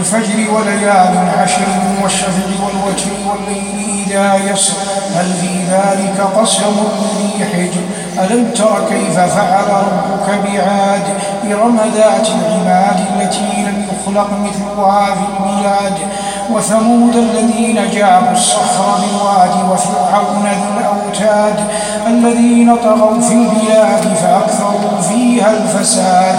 والفجر وليال عشر والشفع والوتر والليل إذا يسر. هل في ذلك قسم ذي حجر؟ ألم تر كيف فعل ربك بعاد؟ إرم ذات العماد التي لم يخلق مثلها في البلاد. وثمود الذين جابوا الصخر بالواد وفرعون ذي الأوتاد. الذين طغوا في البلاد فأكثروا فيها الفساد.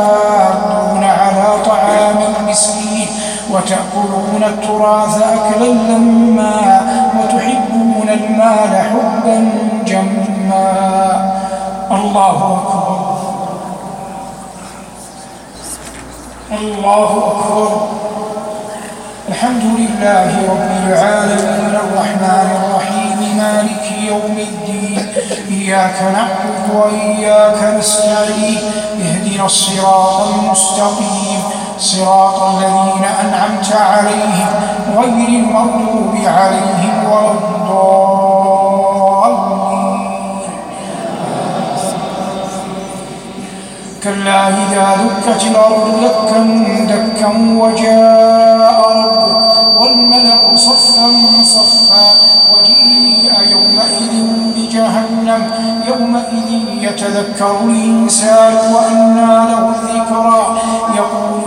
وتأكلون التراث أكلا لما وتحبون المال حبا جما. الله أكبر. الله أكبر. الحمد لله رب العالمين الرحمن الرحيم مالك يوم الدين. إياك نعبد وإياك نستعين. اهدنا الصراط المستقيم. صراط الذين أنعمت عليهم غير المغضوب عليهم ولا الضالين. كلا إذا دكت الأرض دكا دكا وجاء ربك والملك صفا صفا وجيء يومئذ بجهنم يومئذ يتذكر الإنسان وأنى له الذكرى يقول